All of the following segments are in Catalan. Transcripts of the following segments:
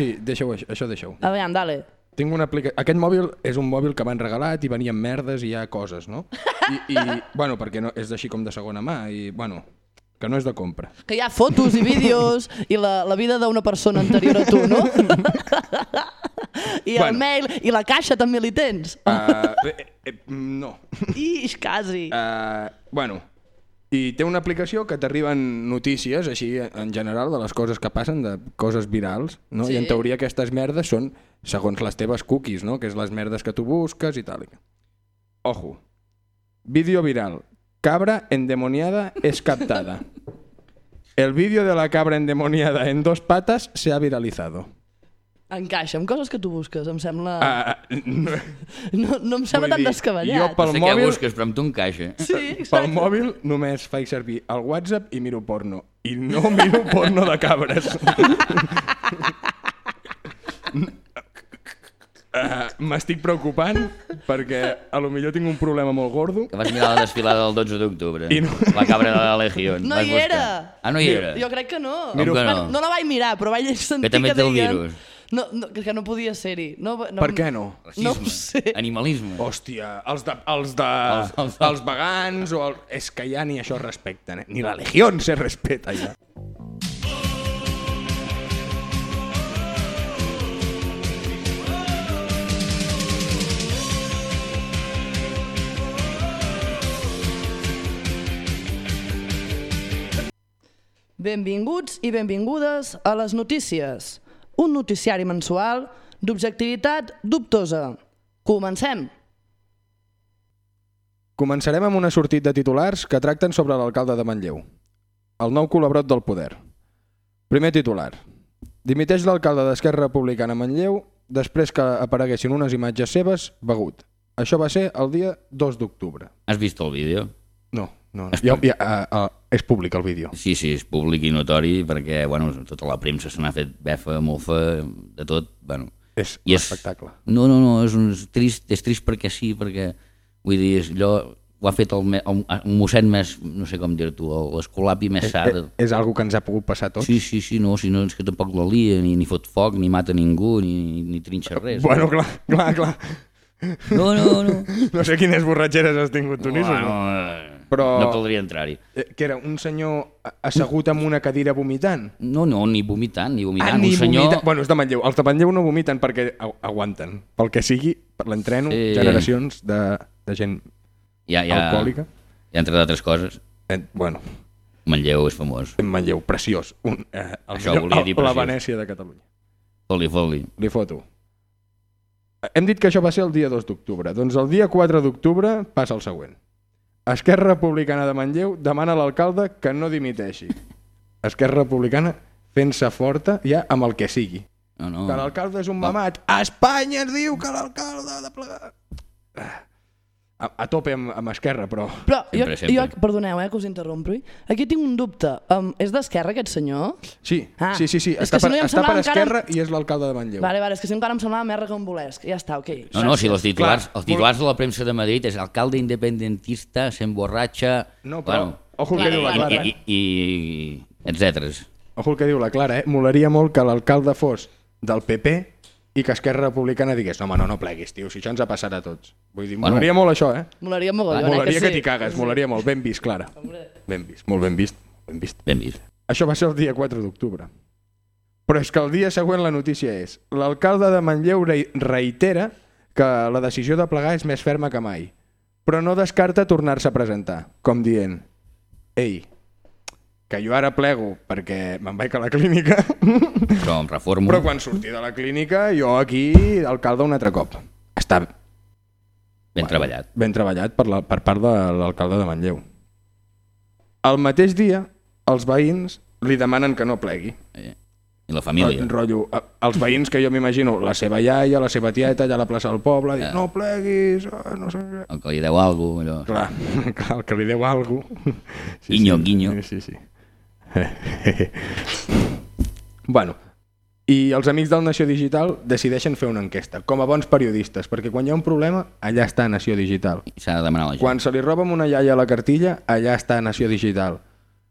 sí, deixa-ho, això, això deixa-ho. A veure, dale. Tinc una aplica... Aquest mòbil és un mòbil que m'han regalat i venien merdes i hi ha coses, no? I, i bueno, perquè no, és així com de segona mà i, bueno, que no és de compra. Que hi ha fotos i vídeos i la, la vida d'una persona anterior a tu, no? I el Bueno. mail i la caixa també li tens. Uh, eh, eh, no. Ix, quasi. Uh, bueno, i té una aplicació que t'arriben notícies, així, en general, de les coses que passen, de coses virals, no? Sí. I en teoria aquestes merdes són segons les teves cookies, no? Que és les merdes que tu busques i tal. Ojo. Vídeo viral. Cabra endemoniada es captada. El vídeo de la cabra endemoniada en dos patas se ha viralizado. Encaixa amb coses que tu busques, em sembla... Uh, no, No, no em sembla tan dir, descabellat. jo pel no sé mòbil- què busques, però amb tu encaixa. Sí, Pel exacte. mòbil només faig servir el WhatsApp i miro porno. I no miro porno de cabres. Uh, M'estic preocupant perquè a lo millor tinc un problema molt gordo. Que vas mirar la desfilada del 12 d'octubre. No- La cabra de la Legión. No Vas hi buscar. era. Ah, no hi era? Jo crec que no. Miro- que no? Bueno, no la vaig mirar, però vaig sentir Que també té el deien... virus. No, no, que no podia ser-hi. No, no, Per què no? No ho sé. Animalisme. Hòstia, els, de, els, de, Els- els, els- els vegans o el... És que ja ni això es respecten, eh? Ni la legió se respeta ja. Benvinguts i benvingudes a les notícies. Un noticiari mensual d'objectivitat dubtosa. Comencem. Començarem amb una sortit de titulars que tracten sobre l'alcalde de Manlleu. El nou col·labrot del poder. Primer titular. Dimiteix l'alcalde d'Esquerra Republicana a Manlleu després que apareguessin unes imatges seves begut. Això va ser el dia 2 d'octubre. Has vist el vídeo? No, no, no. Ja, ja, uh, uh, és públic el vídeo. Sí, sí, és públic i notori perquè bueno, tota la premsa se n'ha fet befa, mofa, de tot. Bueno, És I un és- espectacle. no, no, no, és, un, és trist, és trist perquè sí, perquè vull dir, és allò ho ha fet el, me- el, el mossèn més, no sé com dir-t'ho, l'escolapi més sa. Eh, de- és algo que ens ha pogut passar a tots. Sí, sí, sí, no, si no és que tampoc la lia, ni, ni fot foc, ni mata ningú, ni, ni trinxa res. Bueno, clar, clar, clar. No, no, no. No sé quines borratxeres has tingut tu, Niso, Bueno, no? eh, Però- No caldria entrar-hi. Eh, Que era un senyor assegut amb una cadira vomitant. No, no, ni vomitant, ni vomitant. Ah, ni un senyor... vomita... Bueno, és de Manlleu. Els de Manlleu no vomiten perquè agu- aguanten. Pel que sigui, per l'entreno, Sí. generacions de, de gent ja, ja, alcohòlica. Ja, entre d'altres coses, Eh, bueno, Manlleu és famós. Manlleu, preciós. Un, eh, el Això millor- volia dir la preciós. Venècia de Catalunya. Foli, foli. Li foto. Hem dit que això va ser el dia 2 d'octubre. Doncs el dia 4 d'octubre passa el següent. Esquerra Republicana de Manlleu demana a l'alcalde que no dimiteixi. Esquerra Republicana fent-se forta ja amb el que sigui. No, no. Que l'alcalde és un mamat. Espanya es diu que l'alcalde ha de plegar. Ah. A, a tope amb, amb Esquerra, però... Però jo, Sempre, sempre. jo, perdoneu eh, que us interrompi. Aquí tinc un dubte. Um, és d'esquerra aquest senyor? Sí, Ah, sí, sí, sí. Està, que si per, no està per semblava encara- Esquerra i és l'alcalde de Manlleu. Vale, vale, és que si encara em semblava més rocambolesc. Ja està, ok. No, no, si els titulars, Clar, els titulars de la premsa de Madrid és alcalde independentista, s'emborratxa... No, però... Ojo el Clar, que diu la clar, Clara. i, i, i, etcèteres. Ojo el que diu la Clara, eh? Molaria molt que l'alcalde fos del PP i que Esquerra Republicana digués no, home, no, no pleguis, tio, si això ens ha passat a tots. Vull dir, Bueno. molaria molt això, eh? Molaria mogollon, eh, molaria que, que sí. t'hi cagues, molaria molt. Ben vist, Clara. Ben vist, molt ben vist. Ben vist. Ben vist. Això va ser el dia 4 d'octubre. Però és que el dia següent la notícia és l'alcalde de Manlleu re- reitera que la decisió de plegar és més ferma que mai, però no descarta tornar-se a presentar, com dient ei, que jo ara plego perquè me'n vaig a la clínica, Però em reformo. però quan surti de la clínica jo aquí, alcalde, un altre cop. Està Ben treballat. ben treballat per, la, per part de l'alcalde de Manlleu. El mateix dia, els veïns li demanen que no plegui. Eh? I la família. El rotllo, eh, els veïns que jo m'imagino, la seva iaia, la seva tieta, allà a la plaça del poble, Ja. yeah. no pleguis, ah, no sé què. El que li deu alguna cosa. Clar, clar, el que li deu alguna cosa. Guinyo, guinyo. Sí, sí. bueno, i els amics del Nació Digital decideixen fer una enquesta, com a bons periodistes, perquè quan hi ha un problema, allà està Nació Digital. S'ha de demanar la gent. Quan se li roba una iaia a la cartilla, allà està Nació Digital.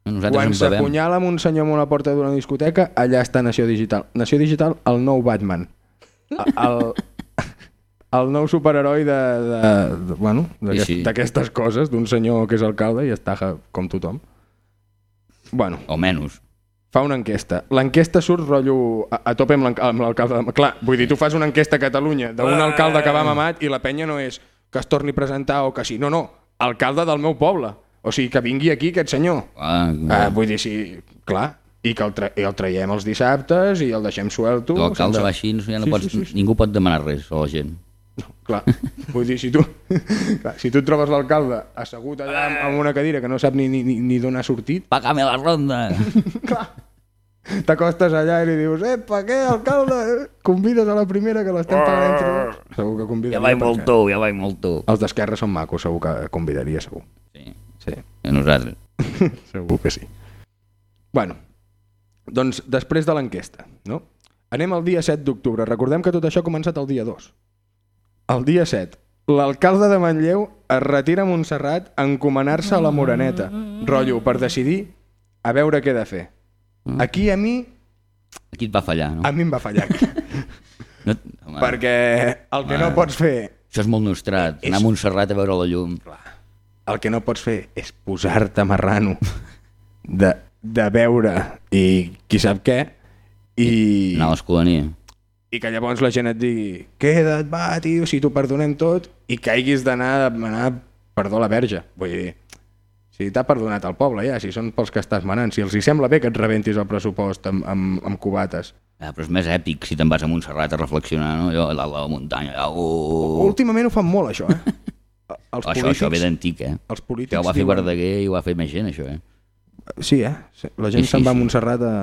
Quan Nosaltres bevem. s'apunyala amb un senyor amb una porta d'una discoteca, allà està Nació Digital. Nació Digital, el nou Batman. El, el nou superheroi de, de, de, bueno, d'aquest- Sí, d'aquestes coses, d'un senyor que és alcalde i està com tothom. Bueno, O menys. fa una enquesta. L'enquesta surt rotllo a, a tope amb l'alcalde. de- Clar, vull dir, tu fas una enquesta a Catalunya d'un alcalde que va mamat i la penya no és que es torni a presentar o que sí. No, no, alcalde del meu poble. O sigui, que vingui aquí aquest senyor. Ah, Ah, vull dir, sí, clar, i que el, tra i el traiem els dissabtes i el deixem suelto. L'alcalde sense- va així, no, ja no Sí, pots, sí, sí, sí. ningú pot demanar res a la gent. Clar, vull dir, si tu, clar, si tu et trobes l'alcalde assegut allà amb, amb una cadira que no sap ni, ni, ni, ni d'on ha sortit, Pagame la ronda! t'acostes allà i li dius epa, què, alcalde? Convides a la primera que l'estem pagant entre dos. Segur que convidaria. ja vaig molt tu, ja vaig molt tu. Els d'Esquerra són macos, segur que convidaria, segur. Sí, Sí, a nosaltres. segur que sí. Bueno, doncs després de l'enquesta, no? Anem al dia 7 d'octubre. Recordem que tot això ha començat el dia 2. El dia 7, l'alcalde de Manlleu es retira a Montserrat a encomanar-se a la Moreneta, rotllo, per decidir a veure què he de fer. Aquí a mi, Aquí et va fallar, no? a mi em va fallar aquí, no home, perquè el que no pots fer, Això és molt nostrat, anar a Montserrat a veure la llum. el que no pots fer és posar-te marrano de, de veure i qui sap què i, Anar a l'escolania. I que llavors la gent et digui queda't, va, tio, si t'ho perdonem tot i caiguis d'anar a demanar perdó a la verge. Vull dir, si t'ha perdonat el poble ja, si són pels que estàs manant, si els hi sembla bé que et rebentis el pressupost amb, amb, amb cubates. Ah, però és més èpic si te'n vas a Montserrat a reflexionar, no? Allò, a de la muntanya, allà, uh, Últimament ho fan molt, això, eh? Els això, això ve d'antic, eh? els polítics Que ho va fer diuen- Verdaguer i ho va fer més gent, això, eh? Sí, eh? Sí. La gent Sí, sí, se'n va a sí. Montserrat a...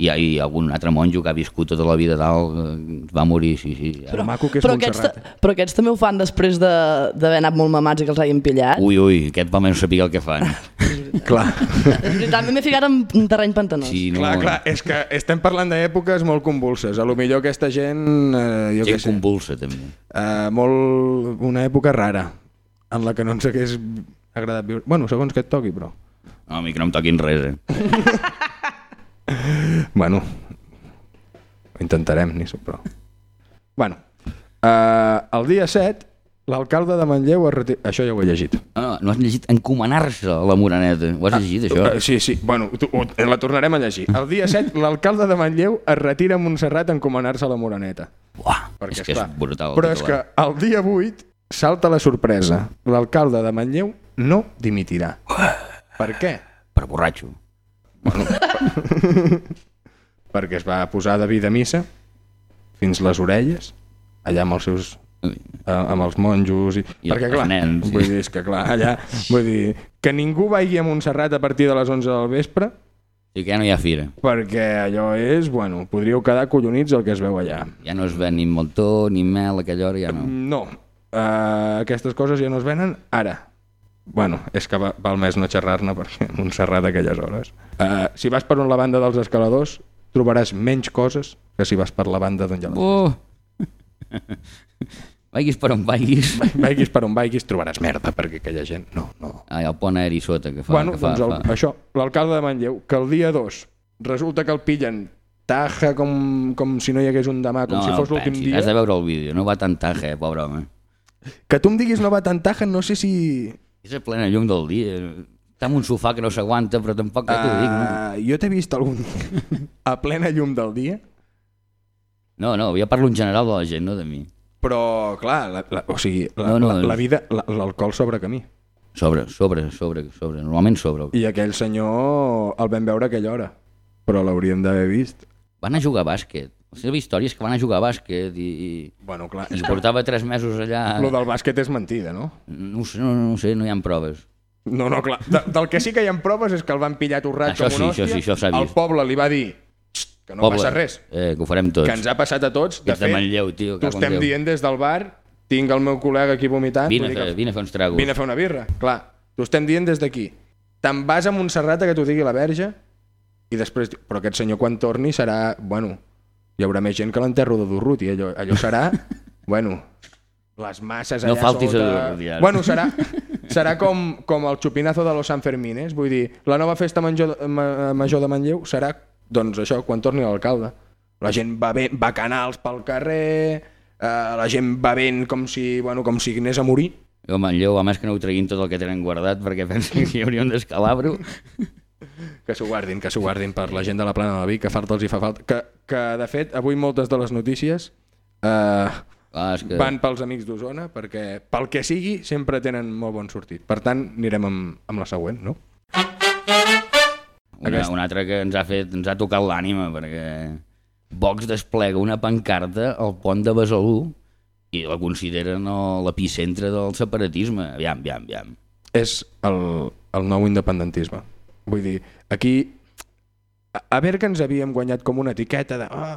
I, I algun altre monjo que ha viscut tota la vida dalt eh, va morir, sí, sí. Però, maco que és Però Montserrat. aquests, però aquests també ho fan després de- d'haver anat molt mamats i que els hagin pillat. Ui, ui, aquest home no sabia el que fan. Clar. Veritat, m'he ficat en un terreny pantanós. Sí, no, Clar, clar, és que estem parlant d'èpoques molt convulses. A lo millor aquesta gent, eh, jo què Gent sé, convulsa, també. eh, molt, una època rara, en la que no ens hagués agradat viure. Bueno, segons que et toqui, però... No, a mi que no em toquin res, eh? Bueno, ho intentarem, ni però... Bueno, eh, el dia 7, l'alcalde de Manlleu... Es reti... Això ja ho he llegit. No, no, has llegit encomanar-se a la Moreneta. Ho has llegit, això? Eh, sí, sí, bueno, tu, ho, la tornarem a llegir. El dia 7, l'alcalde de Manlleu es retira a Montserrat a encomanar-se a la Moreneta. Buah, Perquè, és que és esclar, brutal. Però és que el dia 8 salta la sorpresa. L'alcalde de Manlleu no dimitirà. Per què? Per borratxo. Perquè es va posar de vida missa fins les orelles, allà amb els seus eh, amb els monjos i, I perquè clar, nens, sí. vull dir, és que clar, allà vull dir, que ningú vagi a Montserrat a partir de les 11 del vespre Sí que ja no hi ha fira. perquè allò és, bueno, podríeu quedar collonits el que es veu allà. Ja no es ven ni moltó ni mel a aquella hora, ja no. No, uh, aquestes coses ja no es venen ara. Bueno, és que va, val més no xerrar-ne perquè Montserrat a aquelles hores. Uh, si vas per on la banda dels escaladors, trobaràs menys coses que si vas per la banda d'on hi ha la... Oh! Vaiguis per on vaiguis. Vaiguis per on vaiguis, trobaràs merda, perquè aquella gent... No, no. Ah, hi ha el pont aeri sota que fa... bueno, que fa, doncs el, fa. això, l'alcalde de Manlleu, que el dia 2 resulta que el pillen taja com, com si no hi hagués un demà, com no, si no fos l'últim pensis, dia. Has de veure el vídeo, no va tan taja, eh, pobre home. Que tu em diguis no va tan taja, no sé si... És a plena llum del dia. Està en un sofà que no s'aguanta, però tampoc que t'ho dic, no? Uh, jo t'he vist algun a plena llum del dia, No, no, jo parlo en general de la gent, no de mi. però clar, la, la, o sigui, la, No, no, la, la vida, la- l'alcohol sobre camí. Sobre, sobre, sobre, sobre, normalment sobre. I aquell senyor el vam veure a aquella hora, però l'hauríem d'haver vist. Van a jugar a bàsquet. La seva història és que van a jugar a bàsquet i, i, Bueno, clar, i portava tres mesos allà... lo del bàsquet és mentida, no? No ho sé, no, no ho sé, no hi ha proves. No, no, clar. De, del que sí que hi ha proves és que el van pillar torrat Això com sí, una això hòstia. sí, això s'ha El poble li va dir "Xt, que no passa res, Eh, que ho farem tots. que ens ha passat a tots. De Ets de fet, Manlleu, tio, t'ho estem Déu. dient des del bar, tinc el meu col·lega aquí vomitant. Vine, a fer, que- vine a fer uns tragos. Vine a fer una birra, clar. T'ho estem dient des d'aquí. Te'n vas a Montserrat a que t'ho digui la verge i després... Però aquest senyor quan torni serà... Bueno, hi haurà més gent que l'enterro de Durruti. Allò, allò serà... bueno, les masses No allà faltis a sota... Durruti, ara. Bueno, serà, serà com, com el xupinazo de los Sanfermines, vull dir, la nova festa major, ma, major de Manlleu serà, doncs això, quan torni l'alcalde. La gent va bé, bacanals pel carrer, eh, la gent va ben com si, bueno, com si anés a morir. Jo, Manlleu, a més que no ho treguin tot el que tenen guardat perquè pensen que hi hauria un descalabro. Que s'ho guardin, que s'ho guardin per la gent de la plana de la Vic, que falta els hi fa falta. Que, que de fet, avui moltes de les notícies eh, Ah, és que... van pels amics d'Osona, perquè pel que sigui sempre tenen molt bon sortit. Per tant, anirem amb, amb la següent, no? Una, Aquest- una altra que ens ha, fet, ens ha tocat l'ànima perquè Vox desplega una pancarta al pont de Besalú i la consideren l'epicentre del separatisme. Aviam, aviam, aviam. És el, el nou independentisme. Vull dir, aquí a, a veure que ens havíem guanyat com una etiqueta de oh,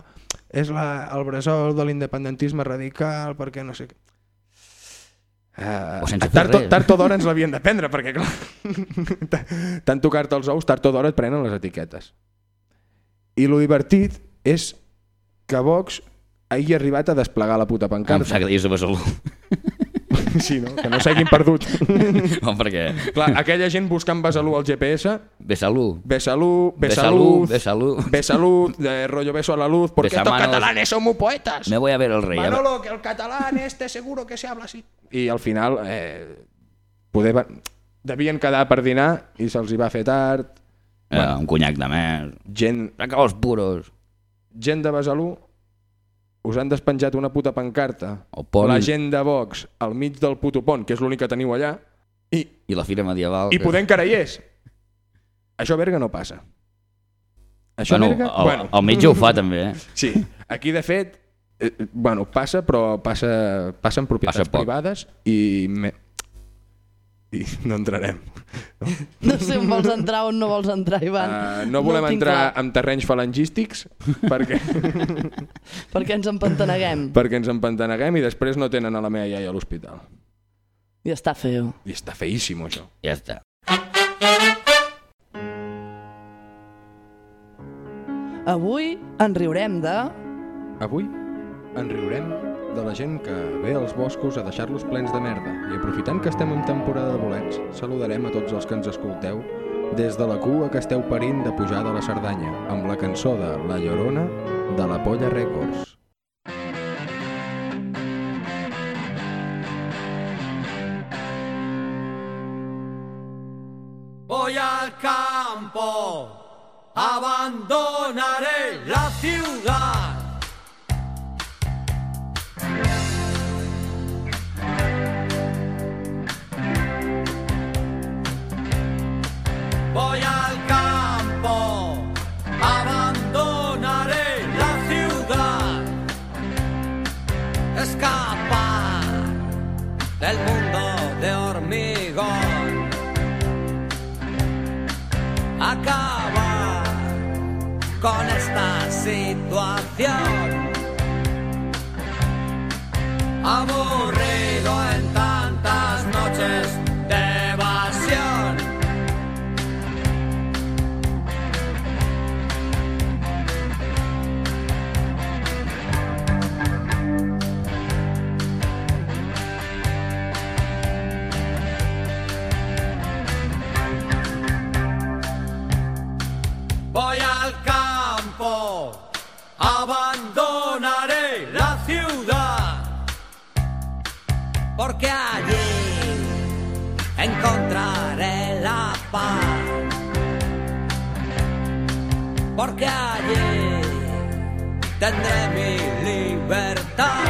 és la, el bressol de l'independentisme radical perquè no sé què. Uh, O sense fer tard, res. tard o d'hora ens l'havien de prendre perquè clar, tant tocar-te els ous, tard o d'hora et prenen les etiquetes i lo divertit és que Vox hagi arribat a desplegar la puta pancarta de Besalú. Sí, no? que no s'hagin perdut no, perquè... clar, aquella gent buscant Besalú al GPS Besalú. Besalú, Besalú, Besalú, Besalú. De rollo beso a la luz, porque estos catalanes son muy poetas. Me voy a ver el rei. Manolo, que el catalán este seguro que se habla así. I al final, eh, poder devien quedar per dinar i se'ls hi va fer tard. Eh, un conyac de més. Gent, Saca els puros. gent de Besalú us han despenjat una puta pancarta. Pont La gent de Vox al mig del puto pont, que és l'únic que teniu allà, i, i la fira medieval. i podent carallers. Això a Berga no passa. Això Bueno, a Berga... el, el metge ho fa també, eh? Sí, aquí de fet, eh, bueno, passa, però passa, passa en propietats Passa poc. privades i, me... i no entrarem. No sé on vols entrar o on no vols entrar, Ivan. Uh, no volem tinc entrar clar, en terrenys falangístics perquè, Perquè ens empantaneguem. perquè ens empantaneguem i després no tenen a la meva iaia a l'hospital. I està feo. I està feíssim, això. Ja està. Avui en riurem de... Avui en riurem de la gent que ve als boscos a deixar-los plens de merda i aprofitant que estem en temporada de bolets, saludarem a tots els que ens escolteu des de la cua que esteu parint de pujar de la Cerdanya amb la cançó de La Llorona de la Polla Records. Voy al campo, abandonaré con esta situación. Aburrido porque allí encontraré la paz, porque allí tendré mi libertad.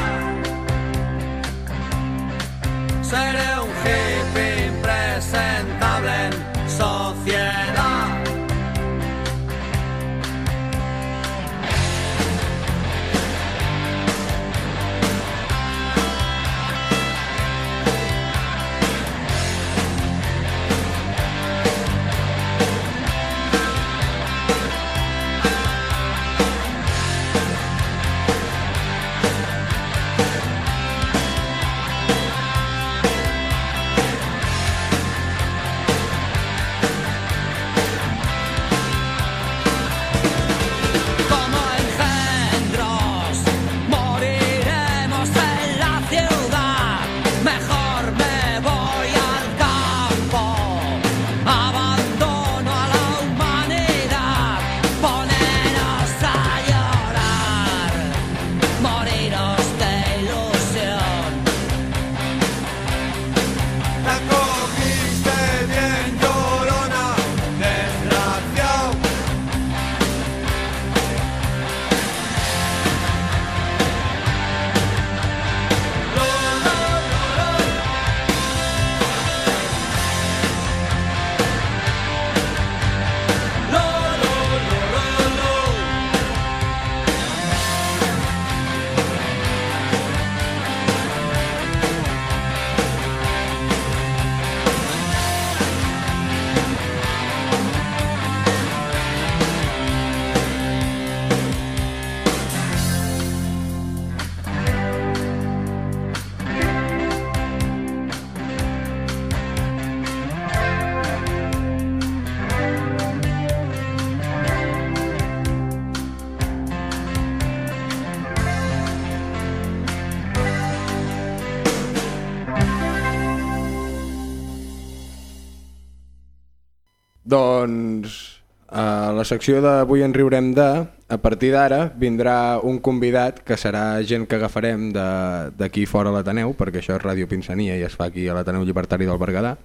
Secció d'Avui en riurem de, a partir d'ara vindrà un convidat que serà gent que agafarem d'aquí fora a l'Ateneu, perquè això és Ràdio Pinsania i es fa aquí a l'Ateneu Llibertari del Berguedà,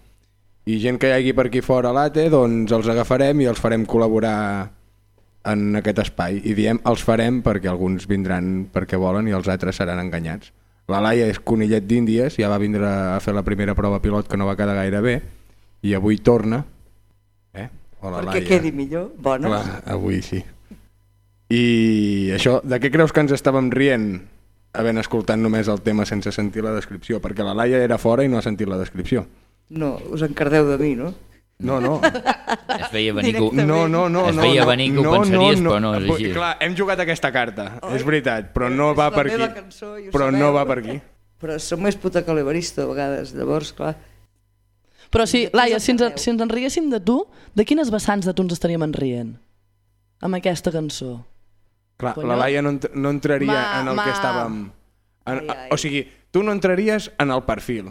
i gent que hi hagi per aquí fora a l'ATE, doncs els agafarem i els farem col·laborar en aquest espai. I diem els farem perquè alguns vindran perquè volen i els altres seran enganyats. La Laia és conillet d'Índies, ja va vindre a fer la primera prova pilot que no va quedar gaire bé i avui torna. Eh? Hola, Perquè Laia. quedi millor. Bona. Clar, avui sí. I això, de què creus que ens estàvem rient havent escoltat només el tema sense sentir la descripció? Perquè la Laia era fora i no ha sentit la descripció. No, us encardeu de mi, no? No, no. Es veia venir que... ho- No, no, no. Es no, veia no, venir que ho no, pensaries, no, però no és així. Clar, hem jugat aquesta carta, Oi? és veritat, però no És va per aquí. cançó Però no sabeu, va no? per aquí. Però som més puta que l'Evaristo a vegades, llavors, clar. Però sí, De Laia, si ens, si ens enriéssim de tu, de quines vessants de tu ens estaríem enrient? Amb aquesta cançó. Clar, Coño. la Laia no, ent- no entraria Ma- en el ma- que estàvem... En, Ai, ai. O sigui, tu no entraries en el perfil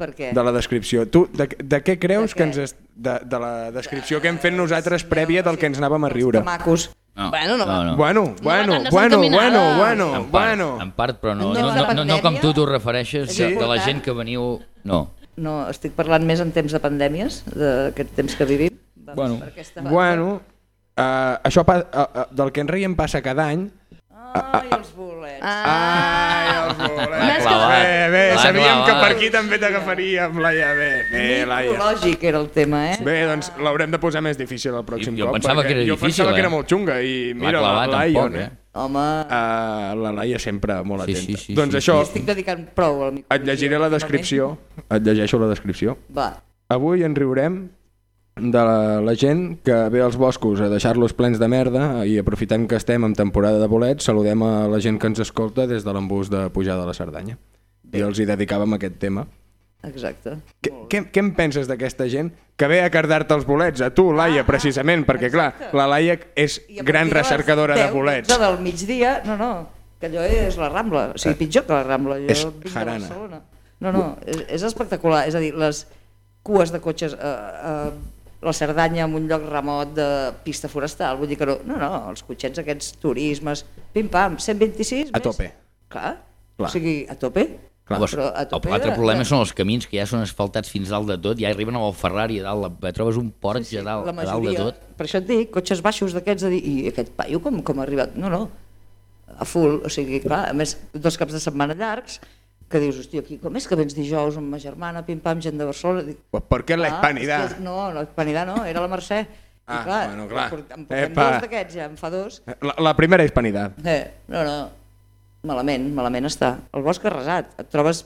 Per què? de la descripció. Tu, de, de què creus De que què? ens... Es, de, de la descripció que hem fet nosaltres prèvia del que ens anàvem a riure. Que macos. No, Bueno, no va. Bueno, bueno, ganes bueno, bueno, bueno, en part, bueno. en part, però no, no, de no, no, no com tu t'ho refereixes, és de, de la gent que veniu... No, No, estic parlant més en temps de pandèmies, d'aquest temps que vivim. Va, Bueno. per aquesta. Bueno, uh, això pa, uh, uh, del que en riem passa cada any. Ai, els bolets. Ai, els bolets. Bé, bé, sabíem que per aquí també t'agafaríem, Laia. Bé, bé, Laia. Lògic era el tema, eh? Bé, doncs l'haurem de posar més difícil el pròxim Jo cop. pensava que era jo difícil, pensava que eh? era molt xunga i mira, la Laia, tampoc, eh? Home, Uh, la Laia sempre molt Sí, atenta. sí, sí, doncs sí, això, estic dedicant prou al micro. et llegiré la descripció. Et llegeixo la descripció. Va, Avui en riurem de la, la gent que ve als boscos a deixar-los plens de merda i aprofitem que estem en temporada de bolets, saludem a la gent que ens escolta des de l'embús de Pujada de la Cerdanya. I els hi dedicàvem aquest tema. Exacte. Què, què, què en penses d'aquesta gent que ve a cardar-te els bolets? A tu, Laia, precisament, perquè clar, la Laia és I a gran recercadora de 10, bolets. 12 del migdia, no, no, que allò és la Rambla, o sigui, pitjor que la Rambla, jo És vinc de jarana. Barcelona. No, no, és, és espectacular, és a dir, les cues de cotxes a, a la Cerdanya en un lloc remot de pista forestal, vull dir que no, no, no els cotxets aquests turismes, pim-pam, 126 A més. tope. Clar, Clar. o sigui, a tope. Clar. Llavors, Però a el l'altre problema són els camins que ja són asfaltats fins dalt de tot, ja arriben al Ferrari a dalt, la- trobes un Porsche a, dalt, la a dalt de majoria, tot. per això et dic, cotxes baixos d'aquests, de dir, i aquest paio com, com ha arribat? No, no, a full, o sigui, clar, a més, dos caps de setmana llargs, que dius, hòstia, aquí, com és que vens dijous amb ma germana, pim-pam, gent de Barcelona? Dic, Pues ¿Por qué la "Ah, hispanidad? és que- No, la hispanidad no, era la Mercè. Ah, I clar, bueno, clar. En portem Epa. dos d'aquests, ja en fa dos. La, la primera hispanidad. Eh, no, no, malament, malament està. El bosc arrasat, et trobes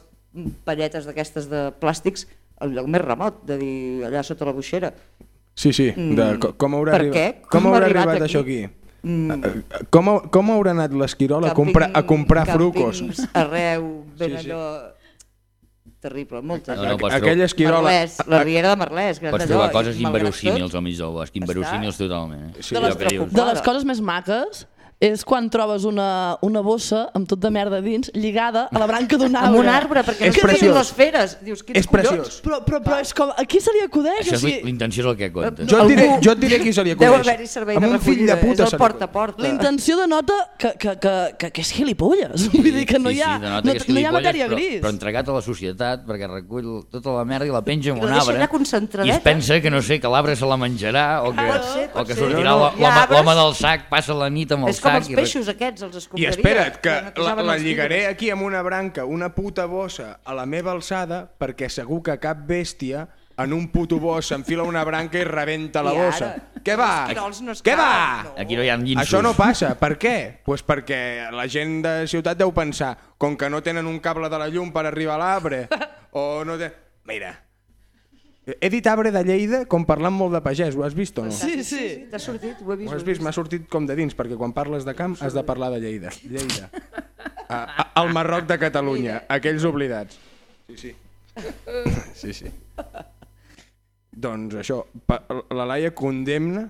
palletes d'aquestes de plàstics al lloc més remot, de dir, allà sota la buixera. Sí, sí. De, Mm, co- com haurà, per arribat, com Com ha haurà arribat arribat aquí? això aquí? Mm, Eh, Com, hau- com haurà anat l'Esquirol a, comprar, a comprar frucos? Arreu, ben Sí, sí. allò... Terrible, moltes. No, no, Aquell trobar- Esquirol... Merlès, la riera de Merlès, que Pots allò, trobar i coses tot, al mig del bosc, inverosímils totalment. Eh? Sí, de, allò les, de les coses més maques és quan trobes una, una bossa amb tot de merda dins lligada a la branca d'un arbre. Amb un arbre, perquè És no preciós. les feres. Dius, quins És preciós. Però, però, però és com... A qui se li acudeix? Això O és sigui, l'intenció és el que compta. Jo et diré, jo et diré qui se li Deu acudeix. haver-hi servei Amb de un fill de recollida, puta és el porta a porta. La intenció denota que, que, que, que, que és gilipolles. Vull dir que no hi ha, denota no, que és no hi ha matèria però, gris. Però entregat a la societat perquè recull tota la merda i la penja en un arbre i es pensa que no sé, que l'arbre se la menjarà o que, ser, pot o que sortirà No, no, l'home del sac, passa la nit amb el És com els i... peixos aquests, els I escombraria. espera't, que la, la lligaré tigres. aquí amb una branca, una puta bossa a la meva alçada, perquè segur que cap bèstia en un puto bosc s'enfila una branca i rebenta la I ara? bossa. Què va? No Què va? no. Aquí no hi ha llinços. Això no passa. Per què? Pues perquè la gent de ciutat deu pensar, com que no tenen un cable de la llum per arribar a l'arbre, o no té... Mira, he dit arbre de Lleida com parlant molt de pagès, ho has vist o no? Sí, sí. T'ha sortit? Ho he vist. Ho has vist? M'ha sortit com de dins, perquè quan parles de camp has de parlar de Lleida. Lleida. A, a, al Marroc de Catalunya, aquells oblidats. Sí, sí. Sí, sí. Doncs això, la Laia condemna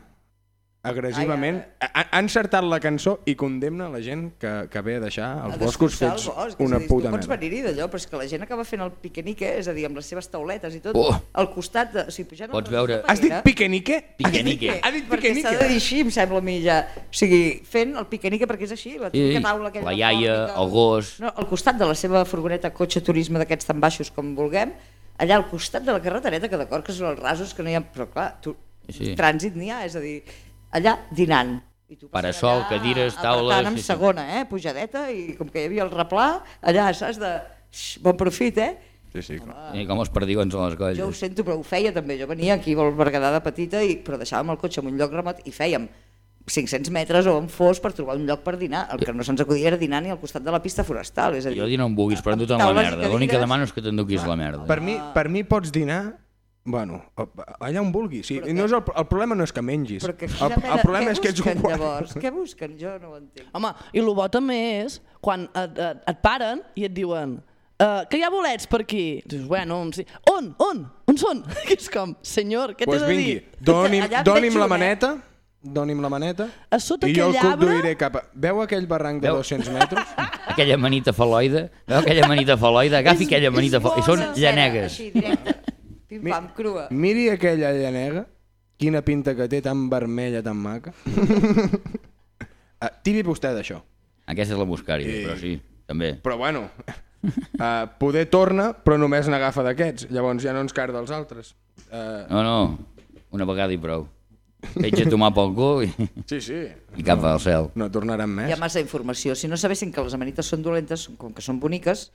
agressivament, ha, ha encertat la cançó i condemna la gent que, que ve a deixar els a boscos fets el bosc, una dir, puta tu pots venir-hi d'allò, però és que la gent acaba fent el piquenique, és a dir, amb les seves tauletes i tot, Oh. al costat de... O sigui, pujant Pots veure- Has dit piquenique? Piquenique. Ha dit perquè s'ha piquenique. de dir així, em sembla a mi ja. O sigui, fent el piquenique perquè és així, la típica Sí, taula aquella la iaia, el gos. No, al costat de la seva furgoneta cotxe turisme d'aquests tan baixos com vulguem, allà al costat de la carretereta, que d'acord que són els rasos, que no hi ha... Però clar, tu, Sí. trànsit n'hi ha, és a dir, allà dinant. I tu passant Parasol, allà, cadires, taules, amb sí, sí. segona, eh, pujadeta, i com que hi havia el replà, allà, saps, de... Xx, bon profit, eh? Sí, sí, clar. I com els perdigons a les Jo ho colles. sento, però ho feia també. Jo venia aquí al Berguedà de petita, i, però deixàvem el cotxe en un lloc remot i fèiem 500 metres o on fos per trobar un lloc per dinar. El que no se'ns acudia era dinar ni al costat de la pista forestal. És a dir, Jo dinar on vulguis, però endu't la merda. L'únic que demano és que t'enduquis la merda. Per mi, per mi pots dinar Bueno, allà on vulguis. Sí. No és el, el problema no és que mengis. Però que el, el problema és que ets un guarro. llavors? Què busquen? Jo no ho entenc. Home, i el bo també és quan et, et, et paren i et diuen uh, que hi ha bolets per aquí. Dius, bueno, sí. on? On? On són? Que és com, senyor, què Pues t'he de vingui, dir? doni'm, doni'm la eh? maneta, doni'm la maneta, A sota i jo el conduiré cap a... Veu aquell barranc de Veu? 200 metres? Aquella manita faloide, veu aquella manita faloide? Agafi aquella manita faloide. I són llanegues. Així, directe. Pim-pam, crua. Miri aquella llanega, quina pinta que té, tan vermella, tan maca. uh, tiri vostè d'això. Aquesta és la Buscari, Sí. però sí, també. Però bueno, uh, poder torna, però només n'agafa d'aquests. Llavors ja no ens car dels altres. Uh, No, no, una vegada i prou. Veig a tomar pel cul i, sí, sí. i cap al cel. No tornaran Hi més. ha massa informació. Si no sabessin que les amanites són dolentes, com que són boniques...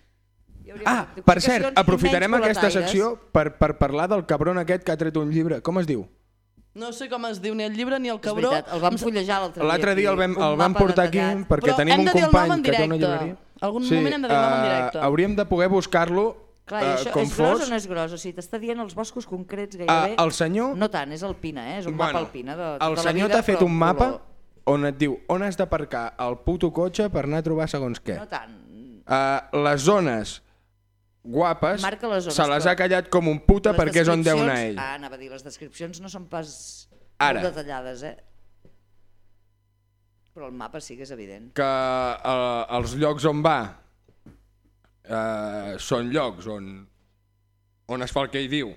Ah, per cert, aprofitarem aquesta secció per, per parlar del cabron aquest que ha tret un llibre. Com es diu? No sé com es diu ni el llibre ni el És cabró. veritat, el vam fullejar l'altre dia. L'altre dia el vam, el vam portar aquí perquè Però tenim un de company que té una llibreria. Algun moment hem de dir nom en eh, directe. hauríem de poder buscar-lo Clar, eh, això com és gros fos. o no és gros? O sigui, t'està dient els boscos concrets Ah, gairebé... el senyor... No tant, és alpina, eh? És un mapa alpina de tota el la senyor t'ha fet un mapa color. on et diu on has d'aparcar el puto cotxe per anar a trobar segons què. No tant. Uh, les zones guapes se les ha callat com un puta Les perquè és on deu anar ell. Ah, anava a dir, les descripcions no són pas Ara. molt detallades, eh? Però el mapa sí que és evident. que uh, els llocs on va uh, són llocs on, on es fa el que ell diu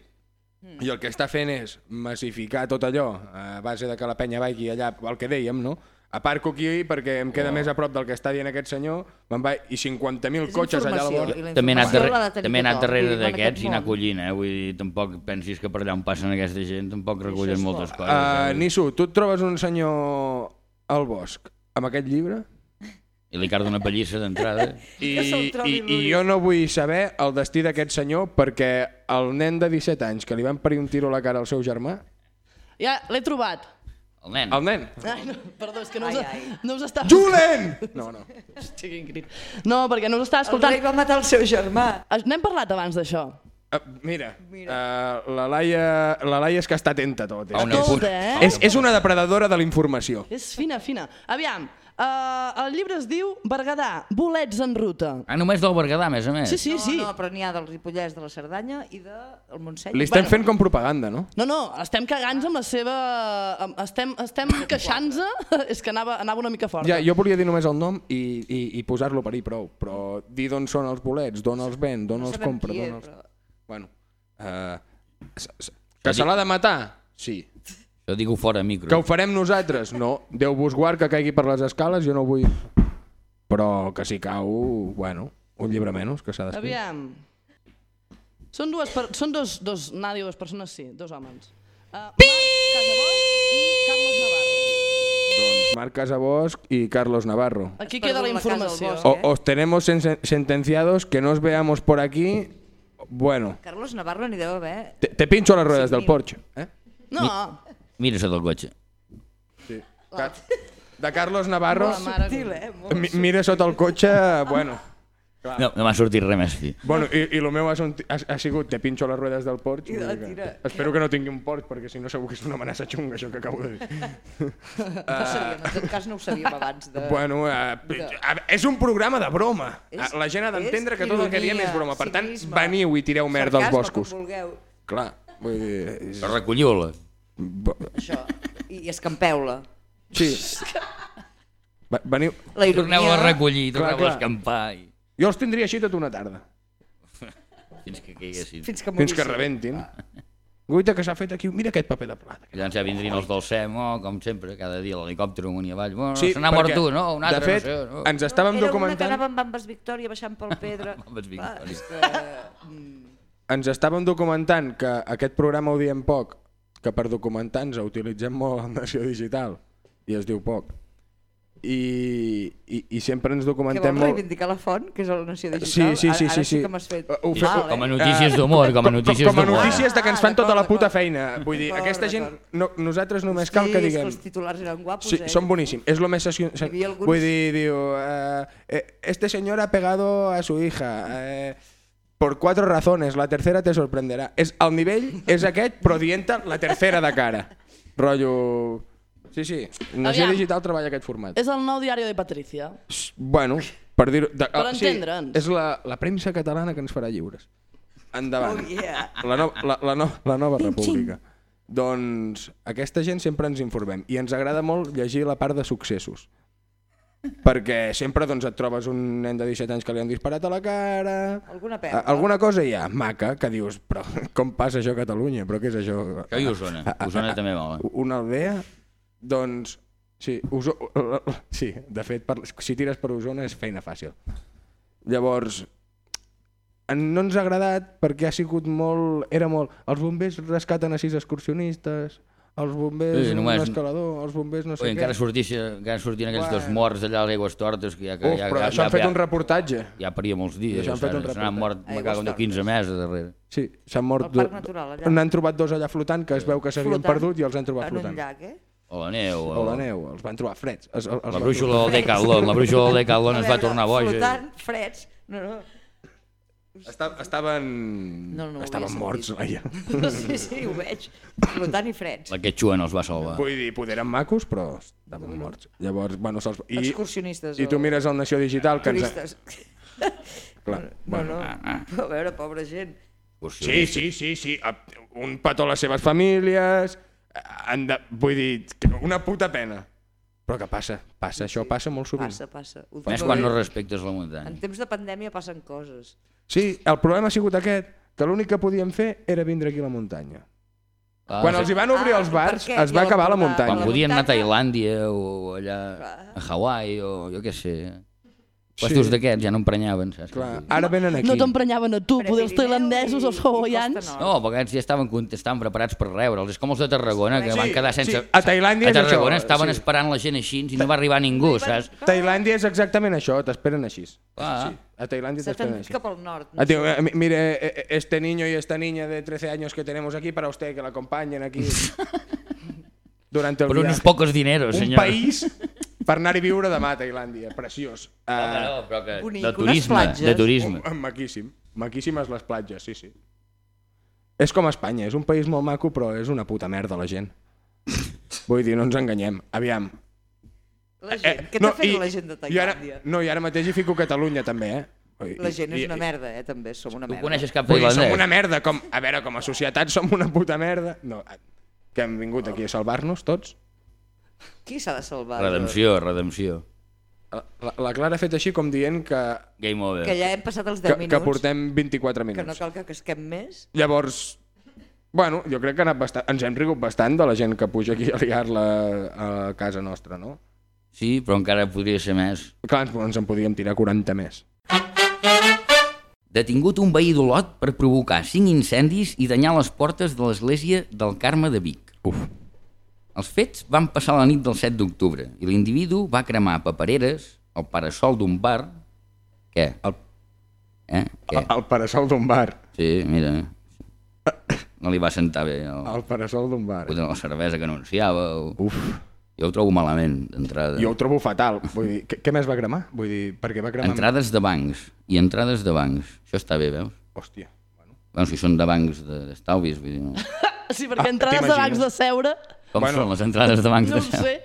Mm. i el que està fent és massificar tot allò a base de que la penya vagi allà, el que dèiem, no? Aparco aquí perquè em queda més a prop del que està dient aquest senyor me'n vaig, i 50.000 És cotxes allà a la vora. També he anat, darrere, també he anat darrere d'aquests aquest i anar collint, eh? Vull dir, tampoc pensis que per allà on passen aquesta gent tampoc recullen moltes coses. Uh, eh? Nisso, tu et trobes un senyor al bosc amb aquest llibre I li carda una pallissa d'entrada. i, i, i jo no vull saber el destí d'aquest senyor perquè el nen de 17 anys que li van parir un tiro a la cara al seu germà, Ja, l'he trobat. El nen. el nen, Ai, no, perdó, és que no us, Ai, ai. no us estava... Julen! No, no. Hòstia, quin crit. No, perquè no us estava El escoltant. rei va matar el seu germà. N'hem parlat abans d'això. Uh, mira, Uh, la, Laia, la Laia és que està atenta a tot. A És, una és, punt. eh? és, és una depredadora de la informació. És fina, fina. Aviam, uh, el llibre es diu Berguedà, bolets en ruta. Ah, només del Berguedà, a més a més. Sí, sí, sí. No, no, però n'hi ha del Ripollès, de la Cerdanya i del Montseny. Li estem fent com propaganda, no? No, no, estem cagant amb la seva... Estem, estem queixant-se. És que anava, anava una mica fort. Ja, jo volia dir només el nom i, i, i posar-lo per ahí prou, però dir d'on són els bolets, d'on els ven, d'on els sabem compra, qui és, els... però- Bueno, uh, que se l'ha de matar? Sí. Jo dic-ho fora micro. Que ho farem nosaltres? No. Déu vos guard que caigui per les escales, jo no vull... Però que si cau, bueno, un llibre menys que s'ha d'escriure. Aviam. Són dues, per... són dos, dos, dir dues persones, sí, dos homes. Uh, Marc Casabós i Carlos Navarro. Doncs Marc Casabosc i Carlos Navarro. Aquí queda la informació. bosc. O, os tenemos sen- sentenciados que no os veamos por aquí. Bueno, Carlos Navarro n'hi deu haver... te, te pincho las ruedas Sí, del. Porsche. Eh? No, Mira això del cotxe. Car- De Carlos Navarro, mare... Subtil, eh? Molt mi- mira sota el cotxe, bueno. No, no m'ha sortit res més. Bueno, i, i el meu ha, ha, ha sigut te pincho les ruedes del Porsche. I de vull dir que-. Espero que no tingui un Porsche, perquè si no segur que és una amenaça xunga, això que acabo de dir. No ho sabíem, en tot cas no ho sabíem abans de... Bueno, eh, a, és un programa de broma. És- la gent ha d'entendre que tot el que diem ironia, és broma. Per tant, cinisme, veniu i tireu merda als boscos. com vulgueu. Clar, vull dir... És... Recolliu-la. Això. I, i escampeu-la. Sí. Va, veniu... La Torneu a ironia... recollir, Clar, torneu a clar. escampar. I... Jo els tindria així tota una tarda, Fins que caiguessin. Fins que fins que rebentin. Guita que s'ha fet aquí, mira aquest paper de plata. Llavors ja vindrien els del SEM, oh, com sempre, cada dia l'helicòpter amunt i avall. Bueno, Sí, se n'ha mort un, no? Un altre, de fet, no sé. No? ens estàvem Era una que documentant... anava amb Bambes Victòria baixant pel Pedra. Clar, Victòria. és que, mm, ens estàvem documentant que aquest programa ho diem poc, que per documentar ens utilitzem molt la Nació Digital, i es diu poc. I, i, i sempre ens que documentem vols molt... reivindicar la font, que és la nació Sí, digital? sí, sí, Ara, sí, ara sí. que m'has fet Uh, ho fe- mal, eh? Com a notícies d'humor, com a notícies com a d'humor. notícies de que ens fan Ah, tota la puta feina. Vull dir, aquesta gent, no, nosaltres només cal que Sí, diguem... els titulars eren guapos, Sí, eh? són boníssims. És lo més... Alguns- Vull dir, diu... eh, eh, este señor ha pegado a su hija eh, por cuatro razones. La tercera te sorprenderá. És, el nivell és aquest, però dient la tercera de cara. Rotllo... Sí, sí. Nació Aviam. Digital treballa aquest format. És el nou diari de Patricia. Bueno, per dir-ho... de- Per ah, entendre'ns. és la, la premsa catalana que ens farà lliures. Endavant. Oh, yeah. La, no, la, la, no, la nova república. Doncs aquesta gent sempre ens informem i ens agrada molt llegir la part de successos. Perquè sempre doncs, et trobes un nen de 17 anys que li han disparat a la cara... Alguna A- perla. Alguna cosa hi ha, maca, que dius, però com passa això a Catalunya? Però què és això? Això i Osona. Osona també mola. Una aldea? Doncs, sí, Uso... sí de fet, per... si tires per Osona és feina fàcil. Llavors, no ens ha agradat perquè ha sigut molt... Era molt... Els bombers rescaten a sis excursionistes, els bombers Sí, un només- escalador, els bombers no sé Ui, què... encara, sortien, encara sortien aquells dos Bueno. morts allà a l'aigües tortes, que ja, que Uf, ja, però ja, això ja, han fet ja, un reportatge. ja paria molts dies. Això han fet un Se n'han mort, me Aigües cago Déu, 15 mesos darrere. Sí, s'han mort... Al Parc Natural, allà. N'han trobat dos allà flotant que es veu que s'havien Flotant perdut i els han trobat En un flotant. llac, eh? O la neu. O la neu, els van trobar freds. Els La brúixola del Decathlon, la brúixola del Decathlon es va tornar boja. Flotant, freds. No, no. Esta, estaven... No, no estaven morts. Laia. Sí, sí, ho veig. Flotant i freds. La Quechua no els va salvar. Vull dir, poder eren macos, però estaven morts. Llavors, bueno, se'ls... I, Excursionistes. I tu o mires el Nació Digital que ens... Turistes. Clar, No, bueno. no. A veure, pobra gent. Sí, sí, sí, sí. Un petó a les seves famílies... Han de... Vull dir, una puta pena. Però què passa? Passa, això passa molt sovint. Passa, passa. Més quan no respectes la En muntanya. temps de pandèmia passen coses. Sí, el problema ha sigut aquest, que l'únic que podíem fer era vindre aquí a la muntanya. Ah, Quan sí. els hi van obrir Ah, els bars, es va a acabar la muntanya. Quan podien anar a Tailàndia o allà a Hawaii o jo què sé. Puestos d'aquests ja no emprenyaven, saps? Clar, ara venen aquí. No t'emprenyaven a tu, poder els tailandesos o els hawaians. No, perquè aquests ja estaven, estaven preparats per rebre'ls. És com els de Tarragona, que Sí, van quedar sense... sí, a Tailàndia a és això, Tarragona estaven sí. esperant la gent així i no va arribar ningú, saps? Tailàndia és exactament això, t'esperen així. Ah. Sí, a Tailàndia t'esperen així. cap al nord. Ah, tío, eh, mi- mire, eh, eh, este niño y esta niña de 13 años que tenemos aquí para usted, que la acompañen aquí durante el Per unos viaje. pocos dineros, Un senyor. país per anar-hi a viure demà a Tailàndia, preciós. Uh, no, però que... Bonic, de turisme, platges. de turisme. uh, maquíssim. Maquíssimes les platges, sí, sí. És com Espanya, és un país molt maco, però és una puta merda la gent. Vull dir, no ens enganyem. Aviam. La gent. Què t'ha fet la gent de i ara, Tailàndia? no, i ara mateix hi fico Catalunya, també, eh? I- La gent és i- una merda, eh, també. Som una Tu merda. coneixes cap Vull dir, som una merda, com, a veure, com a societat som una puta merda. No, que hem vingut aquí a salvar-nos tots. Qui s'ha de salvar? Redempció, redempció. La, la, la Clara ha fet així com dient que, Game over. Que ja hem passat els 10 que, minuts. que portem 24 Que no minuts. cal que casquem més. Llavors, bueno, jo crec que ha bastant, ens hem rigut bastant de la gent que puja aquí a liar-la a casa nostra, no? Sí, però encara podria ser més. Clar, ens, ens en podíem tirar 40 més. Detingut un veí d'Olot per provocar cinc incendis i danyar les portes de l'església del Carme de Vic. Uf. Els fets van passar la nit del 7 d'octubre i l'individu va cremar papereres al parasol d'un bar... Què? El, Eh? Què? el parasol d'un bar. Sí, mira. No li va sentar bé el, El parasol d'un bar. potser la cervesa que anunciava. O... Uf. Jo ho trobo malament, d'entrada. Jo ho trobo fatal. Vull dir, què, què més va cremar? Vull dir, perquè va cremar... Entrades de bancs i entrades de bancs. Això està bé, veus? Hòstia. Bueno. Bueno, si són de bancs de- d'estalvis, vull dir, no? Sí, perquè Ah, entrades de bancs de seure, Com Bueno. són les entrades de bancs no de seu? sé.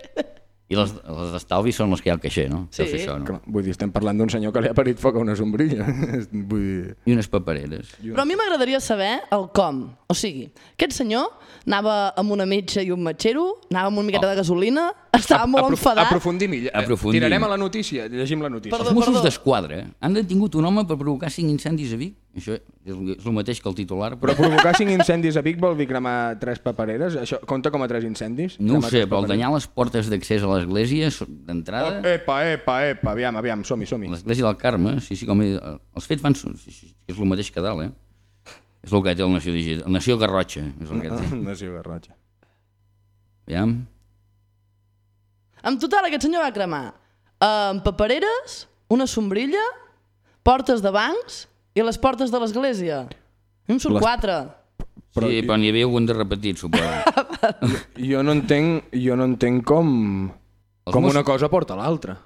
I les, les d'estalvi són les que hi ha al caixer, no? Sí. Això, no? Clar, vull dir, estem parlant d'un senyor que li ha parit foc a una sombrilla. vull dir... I unes papereres. Però a mi m'agradaria saber el com. O sigui, aquest senyor anava amb una metge i un metgero, anava amb una miqueta de gasolina, estava molt Aprof- enfadat. Aprofundim, i- Aprofundim. Tirarem a la notícia, llegim la notícia. Perdó, Els Mossos d'Esquadra han detingut un home per provocar cinc incendis a Vic. Això és el- mateix que el titular. Però provocar cinc incendis a Vic vol dir cremar tres papereres? Això compta com a tres incendis? No ho sé, però el danyar les portes d'accés a l'església d'entrada... Epa, epa, epa, aviam, aviam, som-hi, som-hi. L'església del Carme, sí, sí, com he, els fets van... so- Sí, sí, és el mateix que dalt, eh? És el que té el Nació Digital. El Nació Garrotxa, és el que té. Nació Garrotxa. Aviam. En total, aquest senyor va cremar amb papereres, una sombrilla, portes de bancs i les portes de l'església. A mi em surt Les- quatre. Però, sí, però n'hi havia algun de repetit, suposo. Jo no entenc, jo no entenc com, Els com una cosa porta l'altra.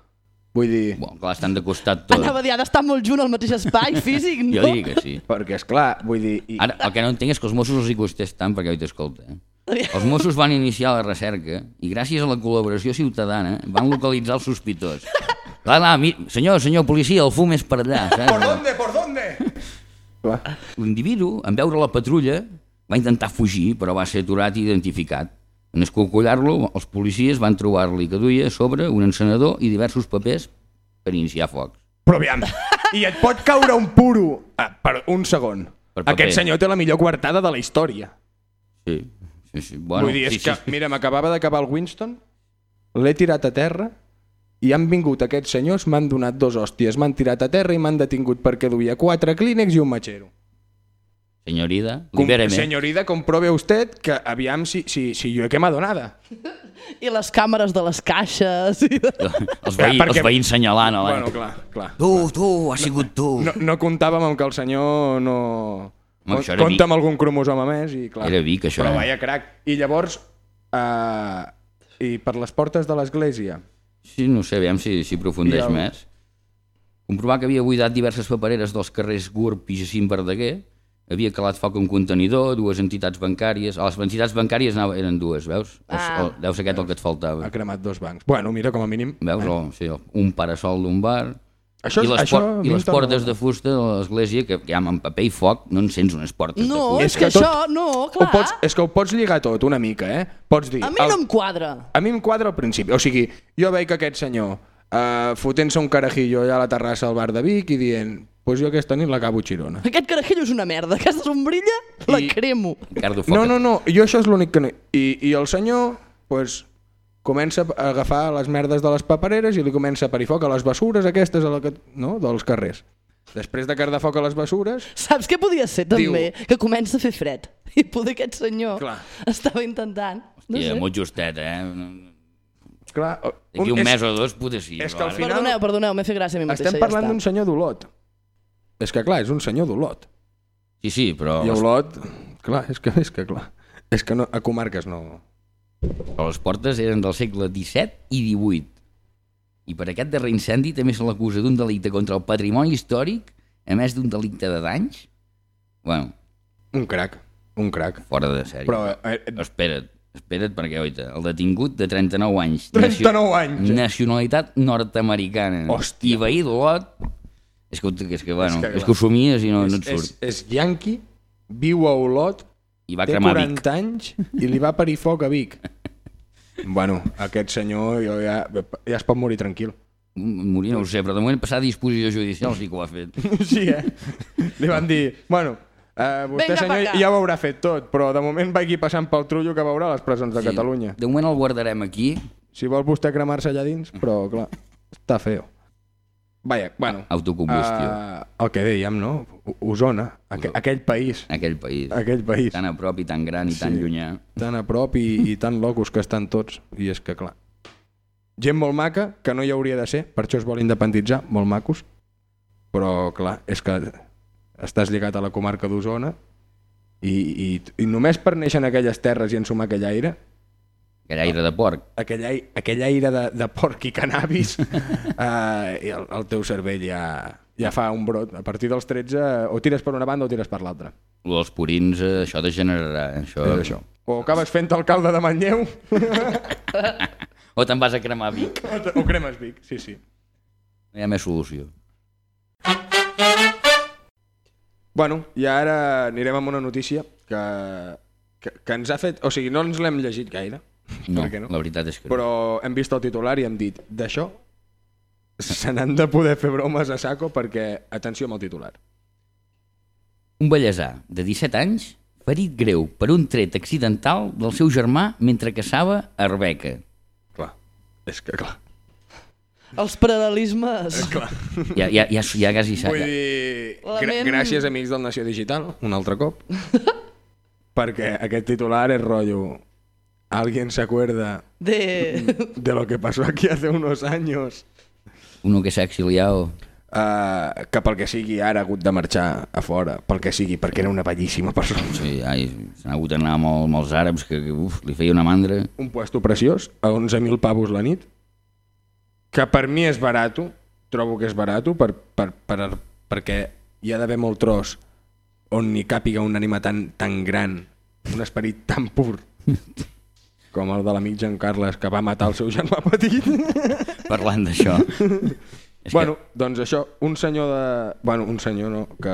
Vull dir, Bon, clar, estan de costat tot. Anava a dir, ha d'estar molt junt al mateix espai físic, no? Jo diria que sí. perquè és clar, vull dir... I, Ara, el que no entenc és que els Mossos els hi costés tant perquè oi t'escolta. Eh? Els Mossos van iniciar la recerca i gràcies a la col·laboració ciutadana van localitzar el sospitós. Clar, clar, mi, senyor, senyor policia, el fum és per allà. Saps? dónde, por dónde? L'individu, en veure la patrulla, va intentar fugir, però va ser aturat i identificat. En escocollar-lo, els policies van trobar-li que duia a sobre un encenedor i diversos papers per iniciar focs. Però aviam, i et pot caure un puro ah, per un segon. Per paper. Aquest senyor té la millor coartada de la història. Sí, sí, sí. Bueno, Vull dir, és sí, que, sí. mira, m'acabava d'acabar el Winston, l'he tirat a terra i han vingut aquests senyors, m'han donat dos hòsties, m'han tirat a terra i m'han detingut perquè duia quatre clínex i un matxero. Senyorida, Com, libéreme. señorita, compruebe usted que aviam si, si, si jo he quemado nada. I les càmeres de les caixes. I de... Els, veï, Perquè- els veïns senyalant. Eh? Bueno, clar, clar. Tu, tu, ha sigut tu. No, no comptàvem amb que el senyor no... Home, era compta Vic. amb algun cromosoma més i clar. Era Vic, això, Però eh? vaya crac. I llavors, uh, i per les portes de l'església, Sí, no sé, aviam si, si aprofundeix el- més. Comprovar que havia buidat diverses papereres dels carrers Gurb i Jacint Verdaguer, havia calat foc un contenidor, dues entitats bancàries... A les entitats bancàries anava, eren dues, veus? Ah. deu ser aquest el que et faltava. ha cremat dos bancs. Bueno, mira, com a mínim... Veus? El, sí, el, un parasol d'un bar... Això, I les, això por a i les portes de fusta de l'església, que, que amb paper i foc no encens unes portes No, de és fusta. És que, que tot- això, no, clar. pots, és que ho pots lligar tot una mica, eh? Pots dir... A mi no em quadra. a mi em quadra al principi. O sigui, jo veig aquest senyor uh, fotent-se un carajillo allà a la terrassa del bar de Vic i dient pues jo aquesta nit l'acabo xirona. Aquest carajillo és una merda. Aquesta sombrilla la I- cremo. Ricardo Foc. No, no, no, jo això és l'únic que no... I, I el senyor, pues, comença a agafar les merdes de les papereres i li comença a parir foc a les bessures aquestes a la que, no? dels carrers. Després de cardar foc a les bessures, Saps què podia ser també? Que comença a fer fred. I poder aquest senyor Clar. estava intentant... No Hòstia, sé. molt justet, eh? clar... D'aquí un, és- mes o dos potser sí. és que al final- Perdoneu, perdoneu, m'he fet gràcia a mi mateixa. Estem parlant ja d'un senyor d'Olot. És que clar, és un senyor d'Olot. Sí, sí, però I Olot, clar, és que, és que clar, és que no, a comarques no... però les portes eren del segle XVII i XVIII. I per aquest darrer incendi també se l'acusa d'un delicte contra el patrimoni històric, a més d'un delicte de danys. Bueno, Un crac, un crac. fora de sèrie. Però, eh, eh, Espera't, espera't perquè, oita, el detingut de 39 anys. 39 anys, eh? Nacionalitat nord-americana. Hòstia. I veí d'Olot... És que, és que, bueno, És que, és que ho somies i no, no és, et és, surt. és yanqui, viu a Olot, I va té cremar 40 Vic. anys i li va parir foc a Vic. Bueno, aquest senyor jo ja, ja es pot morir tranquil. Morir no ho sé, però de moment passar a disposició judicial sí que ho ha fet. Sí, eh? Li van dir, bueno, eh, vostè Vinga pa senyor ja ho haurà fet tot, però de moment vagi passant pel trullo que veurà les presons de Sí. Catalunya. De moment el guardarem aquí, Si vol vostè cremar-se allà dins, però clar, està feo. Vaja, bueno. autocombustió, Uh, el que dèiem, no? Osona, aqu aquell país, aquell país. aquell país. Tan a prop i tan gran i tan Sí. llunyà. tan a prop i, i tan locos que estan tots. I és que, clar, gent molt maca, que no hi hauria de ser, per això es vol independitzar, molt macos, però, clar, és que estàs lligat a la comarca d'Osona i, i, i només per néixer en aquelles terres i ensumar aquell aire, Aquell aire de porc. aquell, ai- aquell aire de, de porc i cannabis, eh, i el, el teu cervell ja, ja fa un brot. A partir dels 13, o tires per una banda o tires per l'altra. Lo dels purins, eh, això degenerarà. eh, Això, És això. O acabes fent alcalde de Manlleu, O te'n vas a cremar Vic. O, te- o cremes Vic, sí, sí. No hi ha més solució. Bueno, i ara anirem amb una notícia que, que, que ens ha fet... O sigui, no ens l'hem llegit gaire, No, no? la veritat és que no. però hem vist el titular i hem dit d'això se n'han de poder fer bromes a saco perquè, atenció amb el titular. Un bellesà de 17 anys ferit greu per un tret accidental del seu germà mentre caçava arbeca. Clar, és que clar, Els paral·lelismes... clar. Ja, ja, ja, ja quasi s'ha... Vull dir, L'element- gràcies amics del Nació Digital, un altre cop, perquè aquest titular és rotllo... Alguien se acuerda De... de lo que pasó aquí hace unos años. Uno que s'ha exiliado. Uh, que pel que sigui ara ha hagut de marxar a fora, pel que sigui, perquè era una bellíssima persona. Sí, ai, s'han hagut d'anar amb els àrabs que, que uf, li feia una mandra. Un puesto preciós, a 11.000 pavos la nit, que per mi és barato, trobo que és barato, per, per, per, perquè hi ha d'haver molt tros on ni càpiga un ànima tan, tan gran, un esperit tan pur, com el de l'amic Jean Carles que va matar el seu germà petit. Parlant d'això. Bueno, doncs això, un senyor de... Bueno, un senyor no, que